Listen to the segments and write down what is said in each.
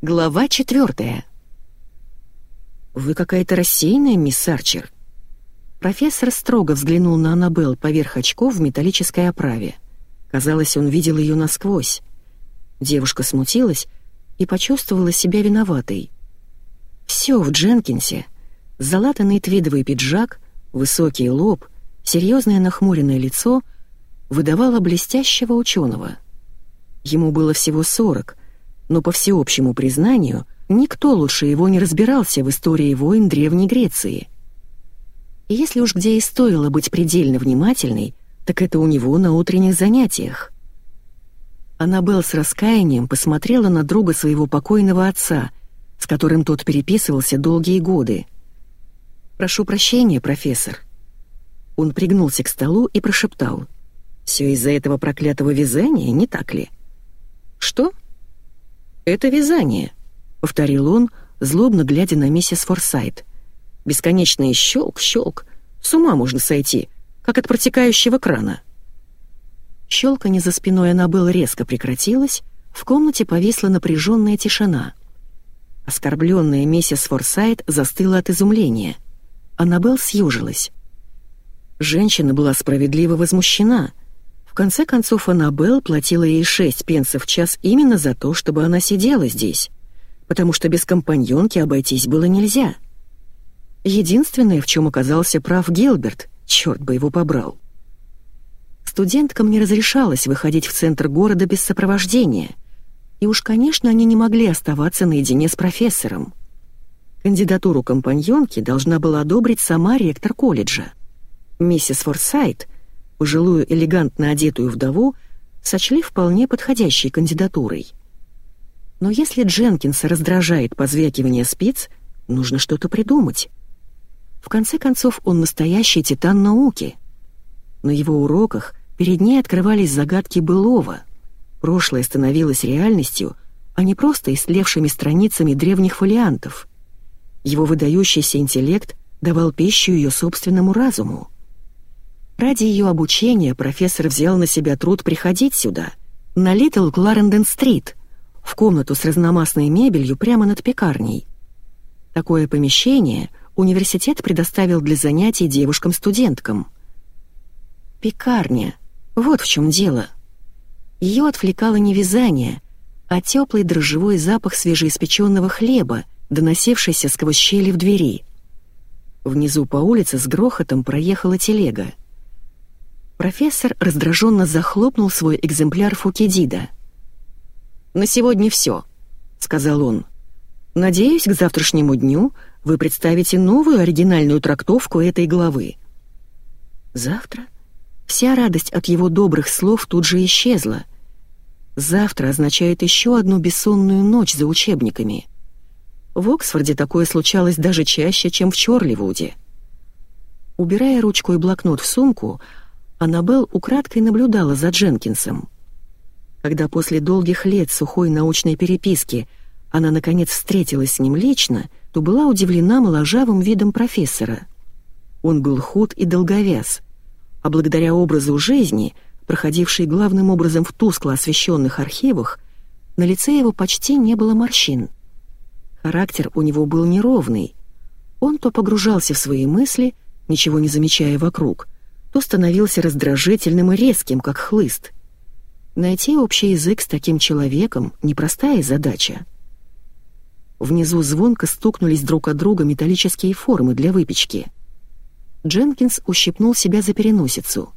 Глава четвертая. «Вы какая-то рассеянная, мисс Арчер». Профессор строго взглянул на Аннабелл поверх очков в металлической оправе. Казалось, он видел ее насквозь. Девушка смутилась и почувствовала себя виноватой. Все в Дженкинсе — залатанный твидовый пиджак, высокий лоб, серьезное нахмуренное лицо — выдавало блестящего ученого. Ему было всего сорок, но по всеобщему признанию никто лучше его не разбирался в истории войн Древней Греции. И если уж где и стоило быть предельно внимательной, так это у него на утренних занятиях. Аннабелл с раскаянием посмотрела на друга своего покойного отца, с которым тот переписывался долгие годы. «Прошу прощения, профессор». Он пригнулся к столу и прошептал. «Все из-за этого проклятого вязания, не так ли?» «Что?» «Это вязание», — повторил он, злобно глядя на миссис Форсайт. «Бесконечный щелк-щелк. С ума можно сойти, как от протекающего крана». Щелканье за спиной Аннабелл резко прекратилось, в комнате повисла напряженная тишина. Оскорбленная миссис Форсайт застыла от изумления. Аннабелл съежилась. Женщина была справедливо возмущена — конце концов, Аннабелл платила ей шесть пенсов в час именно за то, чтобы она сидела здесь, потому что без компаньонки обойтись было нельзя. Единственное, в чем оказался прав Гилберт, черт бы его побрал. Студенткам не разрешалось выходить в центр города без сопровождения, и уж, конечно, они не могли оставаться наедине с профессором. Кандидатуру компаньонки должна была одобрить сама ректор колледжа. Миссис Форсайт — пожилую элегантно одетую вдову сочли вполне подходящей кандидатурой. Но если Дженкинса раздражает позвякивание спиц, нужно что-то придумать. В конце концов, он настоящий титан науки. На его уроках перед ней открывались загадки былого. Прошлое становилось реальностью, а не просто истлевшими страницами древних фолиантов. Его выдающийся интеллект давал пищу ее собственному разуму. Ради ее обучения профессор взял на себя труд приходить сюда, на Литл Кларенден-стрит, в комнату с разномастной мебелью прямо над пекарней. Такое помещение университет предоставил для занятий девушкам-студенткам. Пекарня. Вот в чем дело. Ее отвлекало не вязание, а теплый дрожжевой запах свежеиспеченного хлеба, доносившийся сквозь щели в двери. Внизу по улице с грохотом проехала телега. Профессор раздраженно захлопнул свой экземпляр Фукидида. «На сегодня все», — сказал он. «Надеюсь, к завтрашнему дню вы представите новую оригинальную трактовку этой главы». Завтра? Вся радость от его добрых слов тут же исчезла. Завтра означает еще одну бессонную ночь за учебниками. В Оксфорде такое случалось даже чаще, чем в Чорливуде. Убирая ручку и блокнот в сумку, Аннабелл украдкой наблюдала за Дженкинсом. Когда после долгих лет сухой научной переписки она наконец встретилась с ним лично, то была удивлена моложавым видом профессора. Он был худ и долговяз, а благодаря образу жизни, проходившей главным образом в тускло освещенных архивах, на лице его почти не было морщин. Характер у него был неровный. Он то погружался в свои мысли, ничего не замечая вокруг, то становился раздражительным и резким, как хлыст. Найти общий язык с таким человеком — непростая задача. Внизу звонко стукнулись друг от друга металлические формы для выпечки. Дженкинс ущипнул себя за переносицу.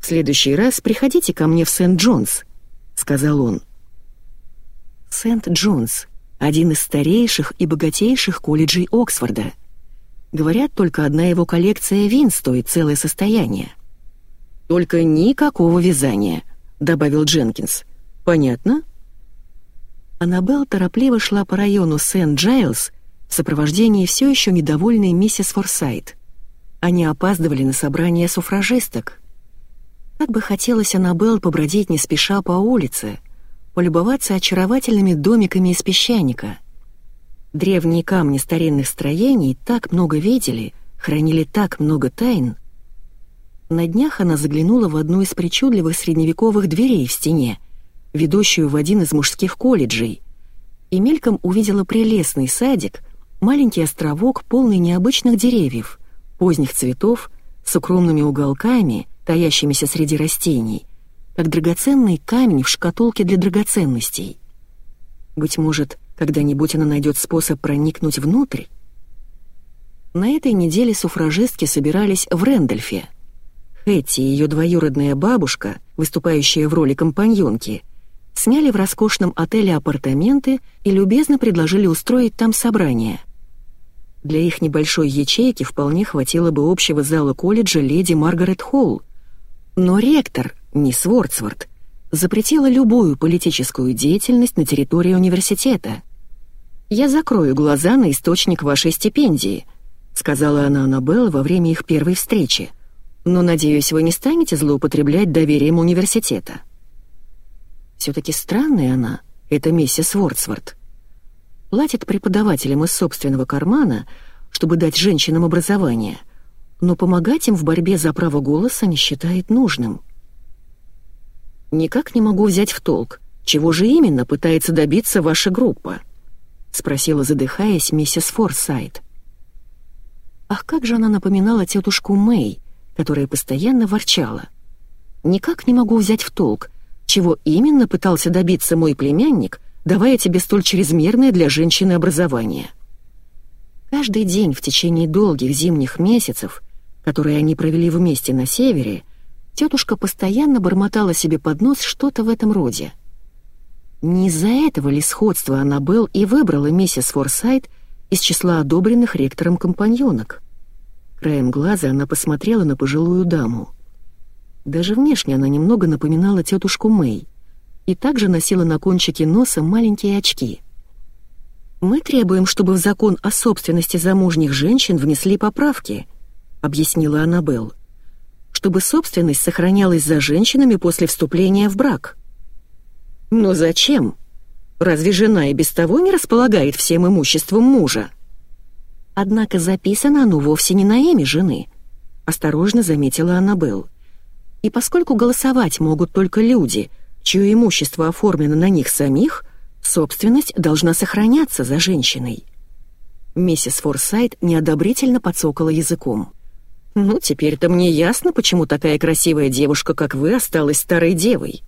«В следующий раз приходите ко мне в Сент-Джонс», — сказал он. Сент-Джонс — один из старейших и богатейших колледжей Оксфорда — Говорят, только одна его коллекция вин стоит целое состояние. «Только никакого вязания», — добавил Дженкинс. «Понятно?» Аннабелл торопливо шла по району Сент-Джайлз в сопровождении все еще недовольной миссис Форсайт. Они опаздывали на собрание суфражисток. Как бы хотелось Аннабелл побродить не спеша по улице, полюбоваться очаровательными домиками из песчаника — Древние камни старинных строений так много видели, хранили так много тайн. На днях она заглянула в одну из причудливых средневековых дверей в стене, ведущую в один из мужских колледжей, и мельком увидела прелестный садик, маленький островок, полный необычных деревьев, поздних цветов, с укромными уголками, таящимися среди растений, как драгоценный камень в шкатулке для драгоценностей. Быть может, когда-нибудь она найдет способ проникнуть внутрь? На этой неделе суфражистки собирались в Рэндольфе. Хэтти и ее двоюродная бабушка, выступающая в роли компаньонки, сняли в роскошном отеле апартаменты и любезно предложили устроить там собрание. Для их небольшой ячейки вполне хватило бы общего зала колледжа леди Маргарет Холл. Но ректор, мисс Вордсворт, запретила любую политическую деятельность на территории университета. «Я закрою глаза на источник вашей стипендии», — сказала она Аннабелл во время их первой встречи. «Но, надеюсь, вы не станете злоупотреблять доверием университета». Все-таки странная она, эта миссис Вордсворт. Платит преподавателям из собственного кармана, чтобы дать женщинам образование, но помогать им в борьбе за право голоса не считает нужным. «Никак не могу взять в толк, чего же именно пытается добиться ваша группа?» — спросила, задыхаясь, миссис Форсайт. Ах, как же она напоминала тетушку Мэй, которая постоянно ворчала. «Никак не могу взять в толк, чего именно пытался добиться мой племянник, давая тебе столь чрезмерное для женщины образование? Каждый день в течение долгих зимних месяцев, которые они провели вместе на севере, тетушка постоянно бормотала себе под нос что-то в этом роде. Не из-за этого ли сходства Аннабелл и выбрала миссис Форсайт из числа одобренных ректором компаньонок? Краем глаза она посмотрела на пожилую даму. Даже внешне она немного напоминала тетушку Мэй и также носила на кончике носа маленькие очки. «Мы требуем, чтобы в закон о собственности замужних женщин внесли поправки», — объяснила Аннабелл, «чтобы собственность сохранялась за женщинами после вступления в брак». «Но зачем? Разве жена и без того не располагает всем имуществом мужа?» «Однако записано оно вовсе не на имя жены», — осторожно заметила Аннабелл. И поскольку голосовать могут только люди, чье имущество оформлено на них самих, собственность должна сохраняться за женщиной. Миссис Форсайт неодобрительно подсокала языком. «Ну, теперь-то мне ясно, почему такая красивая девушка, как вы, осталась старой девой.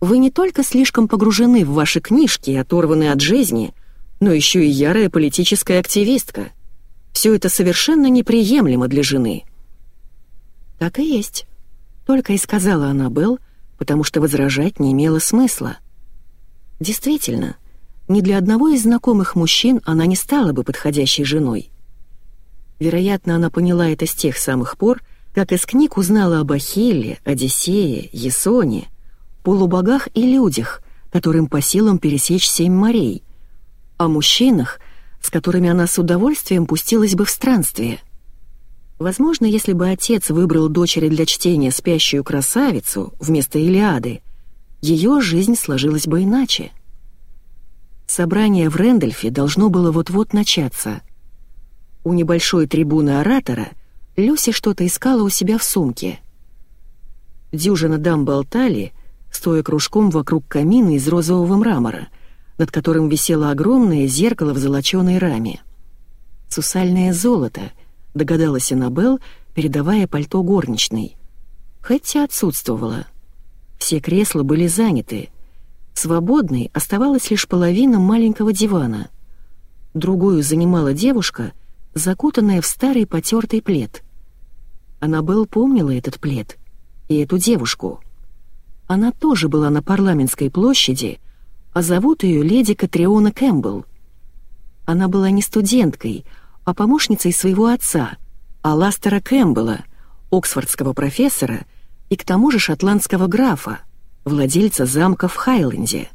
Вы не только слишком погружены в ваши книжки оторваны от жизни, но еще и ярая политическая активистка. Все это совершенно неприемлемо для жены». «Так и есть. Только и сказала Аннабелл, потому что возражать не имело смысла. Действительно, ни для одного из знакомых мужчин она не стала бы подходящей женой. Вероятно, она поняла это с тех самых пор, как из книг узнала об Ахилле, Одиссее, Ясоне, полубогах и людях, которым по силам пересечь семь морей, о мужчинах, с которыми она с удовольствием пустилась бы в странствие — Возможно, если бы отец выбрал дочери для чтения спящую красавицу вместо Илиады, ее жизнь сложилась бы иначе. Собрание в Рэндольфе должно было вот-вот начаться. У небольшой трибуны оратора Люси что-то искала у себя в сумке. Дюжина дам болтали, стоя кружком вокруг камина из розового мрамора, над которым висело огромное зеркало в золоченой раме. Сусальное золото — догадалась Аннабелл, передавая пальто горничной. Хотя отсутствовала. Все кресла были заняты. Свободной оставалась лишь половина маленького дивана. Другую занимала девушка, закутанная в старый потертый плед. Аннабелл помнила этот плед и эту девушку. Она тоже была на парламентской площади, а зовут ее леди Катриона Кэмпбелл. Она была не студенткой, а помощницей своего отца, Аластера Кэмпбелла, оксфордского профессора и к тому же шотландского графа, владельца замка в Хайленде.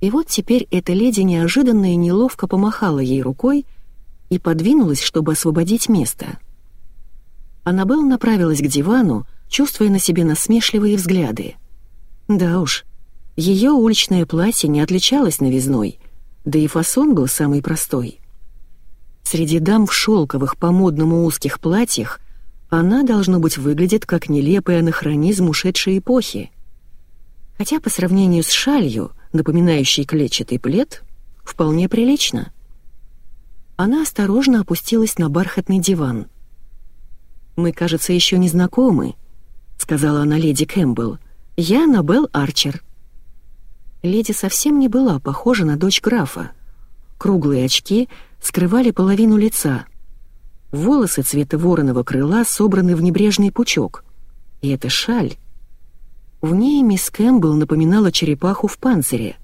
И вот теперь эта леди неожиданно и неловко помахала ей рукой и подвинулась, чтобы освободить место. Аннабелл направилась к дивану, чувствуя на себе насмешливые взгляды. Да уж, ее уличное платье не отличалось новизной, да и фасон был самый простой. Среди дам в шелковых по-модному узких платьях она, должно быть, выглядит как нелепый анахронизм ушедшей эпохи. Хотя по сравнению с шалью, напоминающей клетчатый плед, Вполне прилично. Она осторожно опустилась на бархатный диван. «Мы, кажется, еще не знакомы», — сказала она леди Кэмпбелл. «Я Набел Арчер». Леди совсем не была похожа на дочь графа. Круглые очки скрывали половину лица. Волосы цвета вороного крыла собраны в небрежный пучок. И это шаль. В ней мисс Кэмпбелл напоминала черепаху в панцире.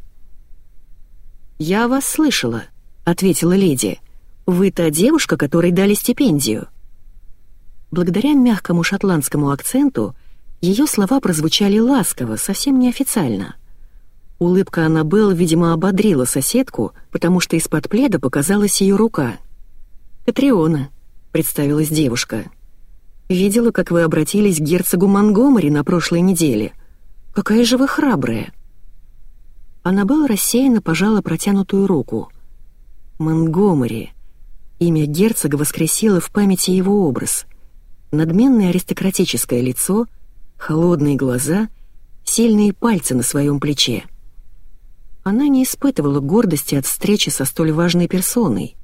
«Я вас слышала», — ответила леди. «Вы та девушка, которой дали стипендию». Благодаря мягкому шотландскому акценту ее слова прозвучали ласково, совсем неофициально. Улыбка Аннабелл, видимо, ободрила соседку, потому что из-под пледа показалась ее рука. «Катриона», — представилась девушка. «Видела, как вы обратились к герцогу Монгомери на прошлой неделе. Какая же вы храбрая!» Аннабелл рассеянно пожала протянутую руку. Монгомери. Имя герцога воскресило в памяти его образ. Надменное аристократическое лицо, холодные глаза, сильные пальцы на своем плече. Она не испытывала гордости от встречи со столь важной персоной.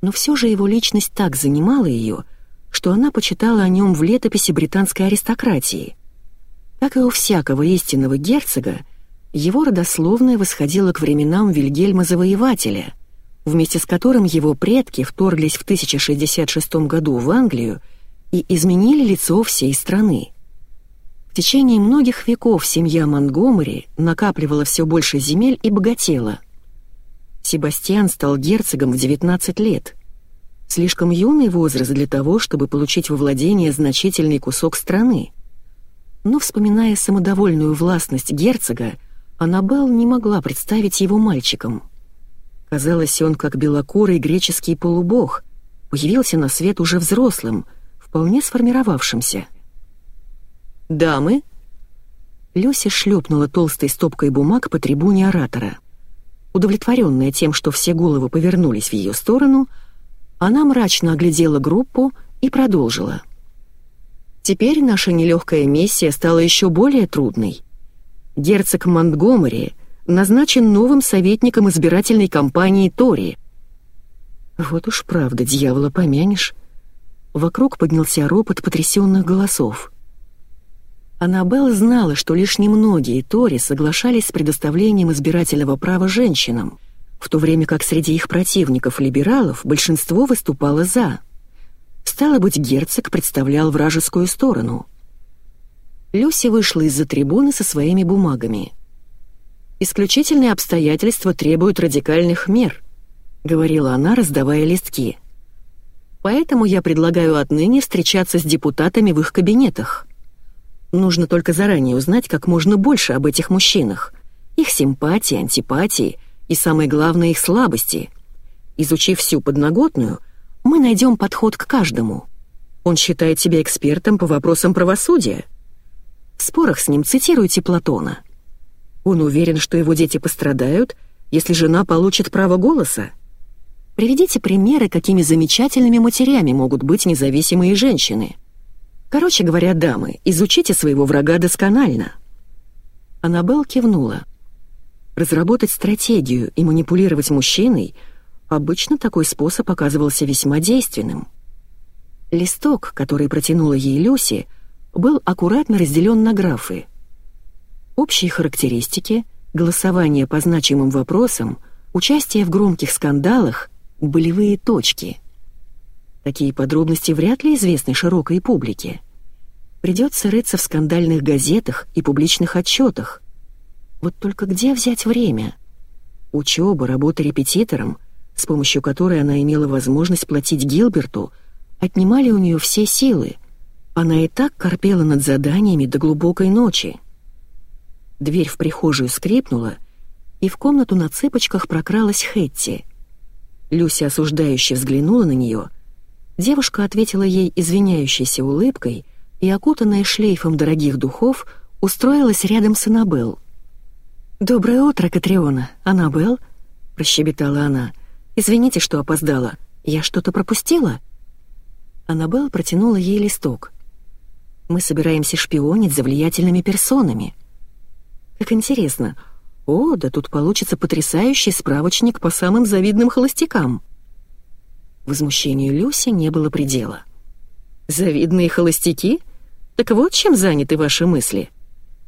Но все же его личность так занимала ее, что она почитала о нем в летописи британской аристократии. Как и у всякого истинного герцога, его родословная восходила к временам Вильгельма Завоевателя, вместе с которым его предки вторглись в 1066 году в Англию и изменили лицо всей страны. В течение многих веков семья Монгомери накапливала все больше земель и богатела. Себастьян стал герцогом в 19 лет. Слишком юный возраст для того, чтобы получить во владение значительный кусок страны. Но, вспоминая самодовольную властность герцога, Аннабелл не могла представить его мальчиком. Казалось, он как белокурый греческий полубог, появился на свет уже взрослым, вполне сформировавшимся. «Дамы?» Люся шлепнула толстой стопкой бумаг по трибуне оратора. Удовлетворенная тем, что все головы повернулись в ее сторону, она мрачно оглядела группу и продолжила. «Теперь наша нелегкая миссия стала еще более трудной. Герцог Монтгомери назначен новым советником избирательной кампании Тори. Вот уж правда, дьявола помянешь. Вокруг поднялся ропот потрясенных голосов. Аннабелл знала, что лишь немногие Тори соглашались с предоставлением избирательного права женщинам, в то время как среди их противников-либералов большинство выступало «за». Стало быть, герцог представлял вражескую сторону — Люси вышла из-за трибуны со своими бумагами. «Исключительные обстоятельства требуют радикальных мер», — говорила она, раздавая листки. «Поэтому я предлагаю отныне встречаться с депутатами в их кабинетах. Нужно только заранее узнать как можно больше об этих мужчинах, их симпатии, антипатии и, самое главное, их слабости. Изучив всю подноготную, мы найдем подход к каждому. Он считает себя экспертом по вопросам правосудия» В спорах с ним цитируйте Платона. Он уверен, что его дети пострадают, если жена получит право голоса. Приведите примеры, какими замечательными матерями могут быть независимые женщины. Короче говоря, дамы, изучите своего врага досконально. Аннабелл кивнула. Разработать стратегию и манипулировать мужчиной — обычно такой способ оказывался весьма действенным. Листок, который протянула ей Люси, — был аккуратно разделен на графы. Общие характеристики, голосование по значимым вопросам, участие в громких скандалах, болевые точки. Такие подробности вряд ли известны широкой публике. Придется рыться в скандальных газетах и публичных отчетах. Вот только где взять время? Учеба, работа репетитором, с помощью которой она имела возможность платить Гилберту, отнимали у нее все силы — она и так корпела над заданиями до глубокой ночи. Дверь в прихожую скрипнула, и в комнату на цыпочках прокралась Хэтти. Люся осуждающе взглянула на нее. Девушка ответила ей извиняющейся улыбкой и, окутанная шлейфом дорогих духов, устроилась рядом с Аннабелл. «Доброе утро, Катриона. Аннабелл?» — прощебетала она. «Извините, что опоздала. Я что-то пропустила?» Аннабелл протянула ей листок. Мы собираемся шпионить за влиятельными персонами. Как интересно, О, да тут получится потрясающий справочник по самым завидным холостякам. Возмущению Люси не было предела. «Завидные холостяки? Так вот чем заняты ваши мысли.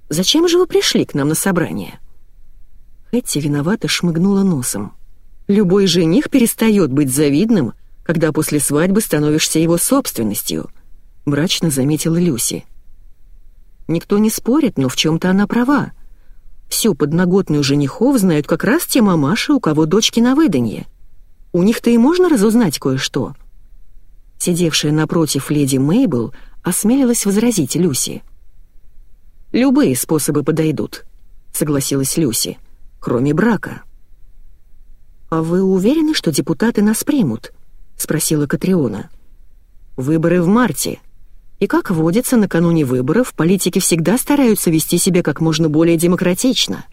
Зачем же вы пришли к нам на собрание?» Хэтти виновато шмыгнула носом. «Любой жених перестает быть завидным, когда после свадьбы становишься его собственностью», — мрачно заметила Люси. «Никто не спорит, но в чем-то она права. Всю подноготную женихов знают как раз те мамаши, у кого дочки на выданье. У них-то и можно разузнать кое-что». Сидевшая напротив леди Мейбл осмелилась возразить Люси. «Любые способы подойдут», — согласилась Люси, — «кроме брака». «А вы уверены, что депутаты нас примут?» — спросила Катриона. «Выборы в марте. И как водится, накануне выборов политики всегда стараются вести себя как можно более демократично».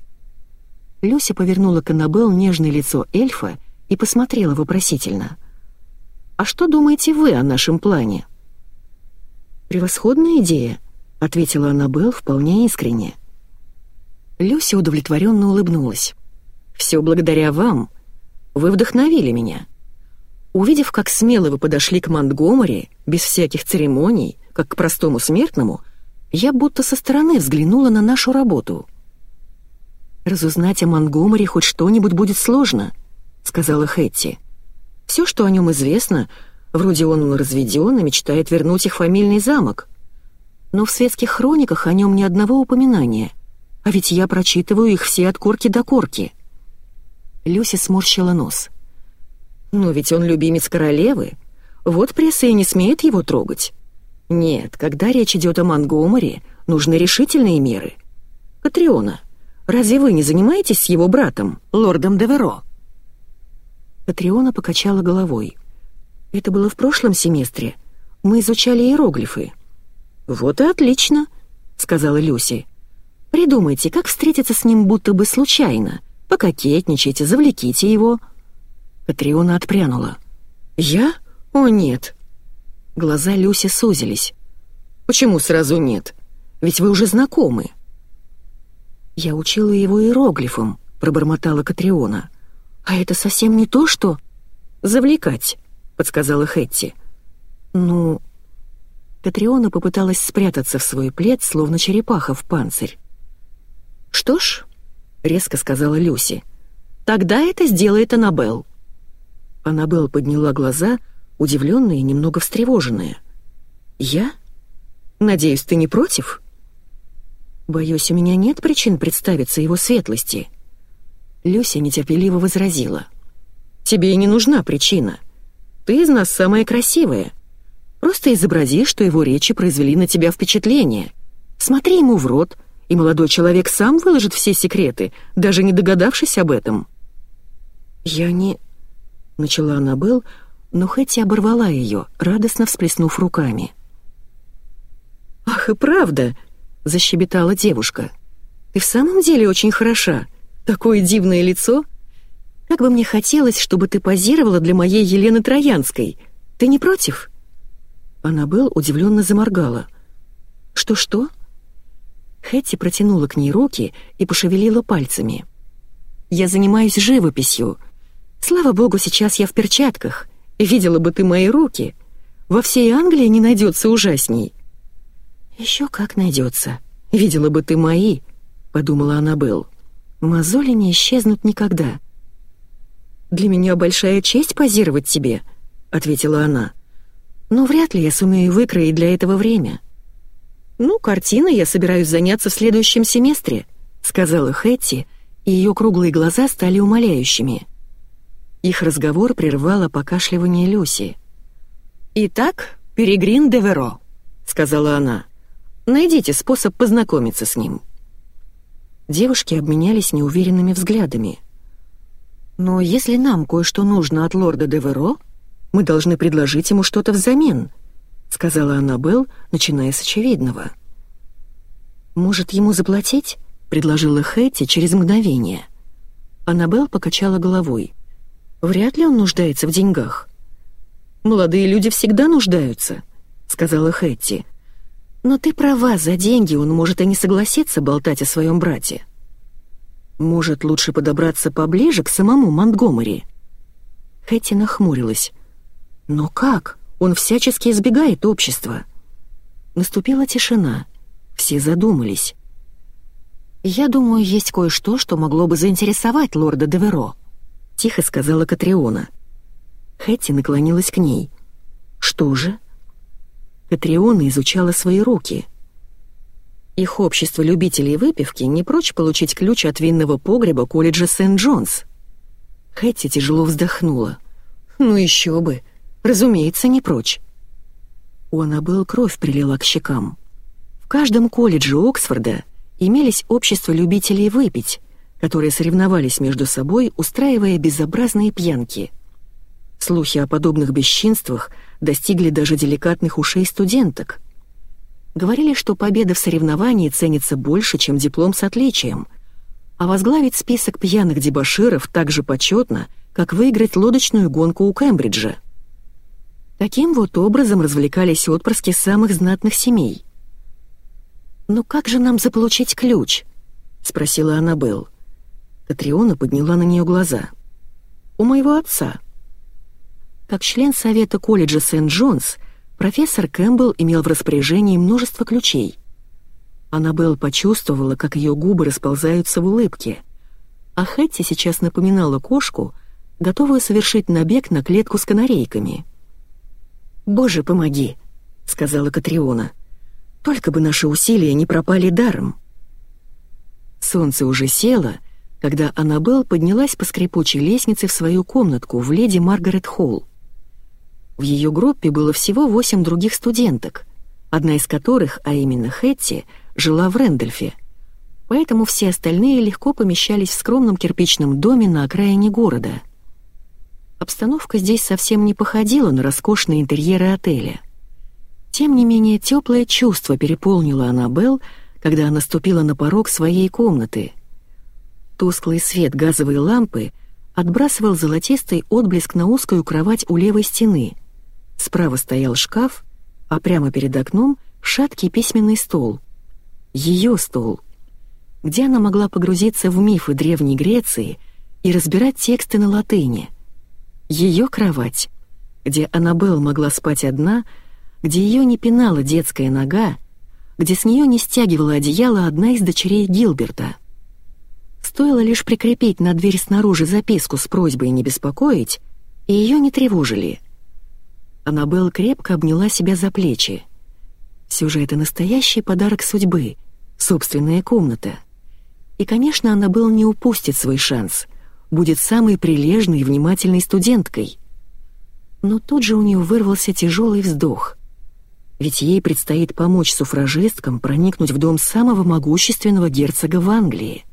Люся повернула к Аннабелл нежное лицо эльфа и посмотрела вопросительно. «А что думаете вы о нашем плане?» «Превосходная идея», — ответила Аннабелл вполне искренне. Люся удовлетворенно улыбнулась. «Все благодаря вам. Вы вдохновили меня. Увидев, как смело вы подошли к Монтгомери, без всяких церемоний, как к простому смертному, я будто со стороны взглянула на нашу работу. Разузнать о Монтгомери хоть что-нибудь будет сложно —— сказала Хэтти. «Все, что о нем известно, вроде он разведен и мечтает вернуть их фамильный замок. Но в светских хрониках о нем ни одного упоминания, а ведь я прочитываю их все от корки до корки». Люся сморщила нос. «Но ведь он любимец королевы. Вот пресса и не смеет его трогать. Нет, когда речь идет о Монгомери, нужны решительные меры. Катриона, разве вы не занимаетесь с его братом, лордом Деверо?» Катриона покачала головой. «Это было в прошлом семестре. Мы изучали иероглифы». «Вот и отлично», — сказала Люси. «Придумайте, как встретиться с ним будто бы случайно. Пококетничайте, завлеките его». Катриона отпрянула. «Я? О, нет». Глаза Люси сузились. «Почему сразу нет? Ведь вы уже знакомы». «Я учила его иероглифам», — пробормотала Катриона. «А это совсем не то, что...» «Завлекать», — подсказала Хэтти. «Ну...» Катриона попыталась спрятаться в свой плед, словно черепаха в панцирь. «Что ж», — резко сказала Люси, — «тогда это сделает Аннабелл». Аннабелл подняла глаза, удивленная и немного встревоженная. «Я? Надеюсь, ты не против?» «Боюсь, у меня нет причин представиться его светлости», — Люся нетерпеливо возразила. «Тебе и не нужна причина. Ты из нас самая красивая. Просто изобрази, что его речи произвели на тебя впечатление. Смотри ему в рот, и молодой человек сам выложит все секреты, даже не догадавшись об этом». «Я не...» — начала Аннабелл, но Хэти оборвала ее, радостно всплеснув руками. «Ах, и правда!» — защебетала девушка. «Ты в самом деле очень хороша. Такое дивное лицо. Как бы мне хотелось, чтобы ты позировала для моей Елены Троянской. Ты не против?» Аннабелл удивленно заморгала. «Что-что?» Хэтти протянула к ней руки и пошевелила пальцами. «Я занимаюсь живописью. Слава богу, сейчас я в перчатках. Видела бы ты мои руки. Во всей Англии не найдется ужасней». «Еще как найдется. Видела бы ты мои», — подумала Аннабелл. Мозоли не исчезнут никогда. «Для меня большая честь позировать тебе», — ответила она. «Но вряд ли я сумею выкроить для этого время». «Ну, картиной я собираюсь заняться в следующем семестре», — сказала Хэтти, и ее круглые глаза стали умоляющими. Их разговор прервало покашливание Люси. «Итак, Перегрин де Веро», — сказала она. «Найдите способ познакомиться с ним». Девушки обменялись неуверенными взглядами. «Но если нам кое-что нужно от лорда Деверо, мы должны предложить ему что-то взамен», — сказала Аннабелл, начиная с очевидного. «Может, ему заплатить?» — предложила Хэти через мгновение. Аннабелл покачала головой. «Вряд ли он нуждается в деньгах». «Молодые люди всегда нуждаются», — сказала Хэтти. «Но ты права, за деньги он может и не согласиться болтать о своем брате». Может, лучше подобраться поближе к самому Монтгомери? Хэти нахмурилась. Но как? Он всячески избегает общества. Наступила тишина. Все задумались. «Я думаю, есть кое-что, что могло бы заинтересовать лорда Деверо», — тихо сказала Катриона. Хэти наклонилась к ней. «Что же?» Катриона изучала свои руки. Их общество любителей выпивки не прочь получить ключ от винного погреба колледжа Сент-Джонс. Хэти тяжело вздохнула. «Ну еще бы! Разумеется, не прочь!» У Аннабелл кровь прилила к щекам. В каждом колледже Оксфорда имелись общества любителей выпить, которые соревновались между собой, устраивая безобразные пьянки. Слухи о подобных бесчинствах достигли даже деликатных ушей студенток. Говорили, что победа в соревновании ценится больше, чем диплом с отличием, а возглавить список пьяных дебоширов так же почетно, как выиграть лодочную гонку у Кембриджа. Таким вот образом развлекались отпрыски самых знатных семей. «Но как же нам заполучить ключ?» — спросила Аннабелл. Катриона подняла на нее глаза. «У моего отца», как член совета колледжа Сент-Джонс, профессор Кэмпбелл имел в распоряжении множество ключей. Аннабелл почувствовала, как ее губы расползаются в улыбке. А Хэтти сейчас напоминала кошку, готовую совершить набег на клетку с канарейками. «Боже, помоги!» — сказала Катриона. «Только бы наши усилия не пропали даром!» Солнце уже село, когда Аннабелл поднялась по скрипучей лестнице в свою комнатку в леди Маргарет Холл. В ее группе было всего восемь других студенток, одна из которых, а именно Хэтти, жила в Рэндольфе. Поэтому все остальные легко помещались в скромном кирпичном доме на окраине города. Обстановка здесь совсем не походила на роскошные интерьеры отеля. Тем не менее, теплое чувство переполнило Аннабелл, когда она ступила на порог своей комнаты. Тусклый свет газовой лампы отбрасывал золотистый отблеск на узкую кровать у левой стены, Справа стоял шкаф, а прямо перед окном шаткий письменный стол. Ее стол. Где она могла погрузиться в мифы Древней Греции и разбирать тексты на латыни. Ее кровать, где Аннабелл могла спать одна, где ее не пинала детская нога, где с нее не стягивала одеяло одна из дочерей Гилберта. Стоило лишь прикрепить на дверь снаружи записку с просьбой не беспокоить, и ее не тревожили — Аннабелл крепко обняла себя за плечи. Все же это настоящий подарок судьбы, собственная комната. И, конечно, Аннабелл не упустит свой шанс, будет самой прилежной и внимательной студенткой. Но тут же у нее вырвался тяжелый вздох. Ведь ей предстоит помочь суфражисткам проникнуть в дом самого могущественного герцога в Англии —